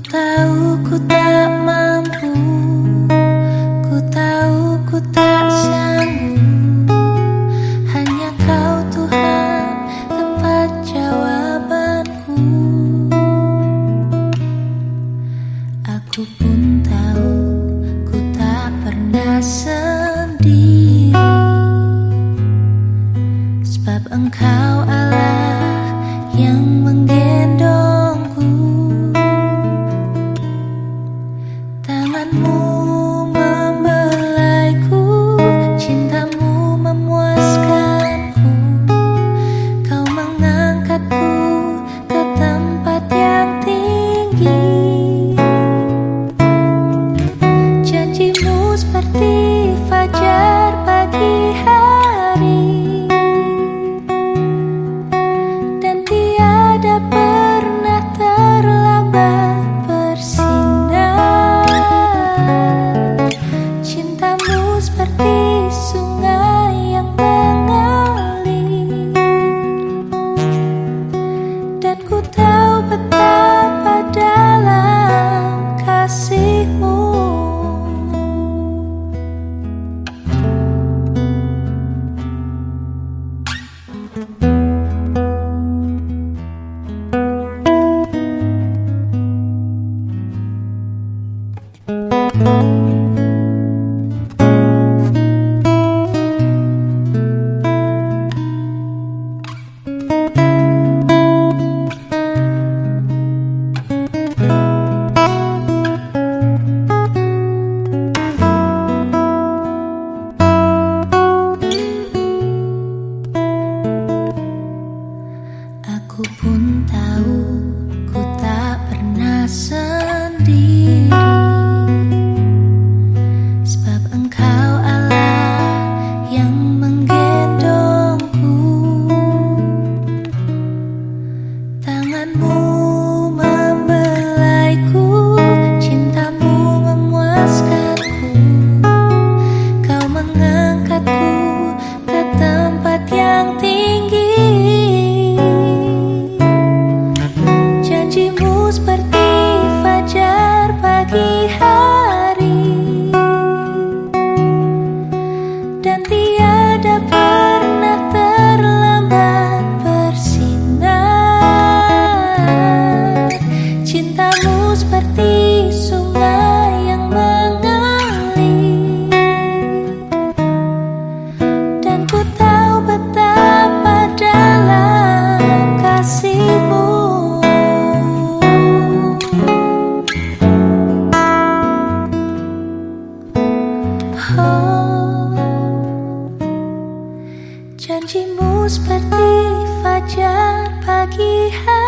pilih ti. Janjimu seperti fajar pagi hari.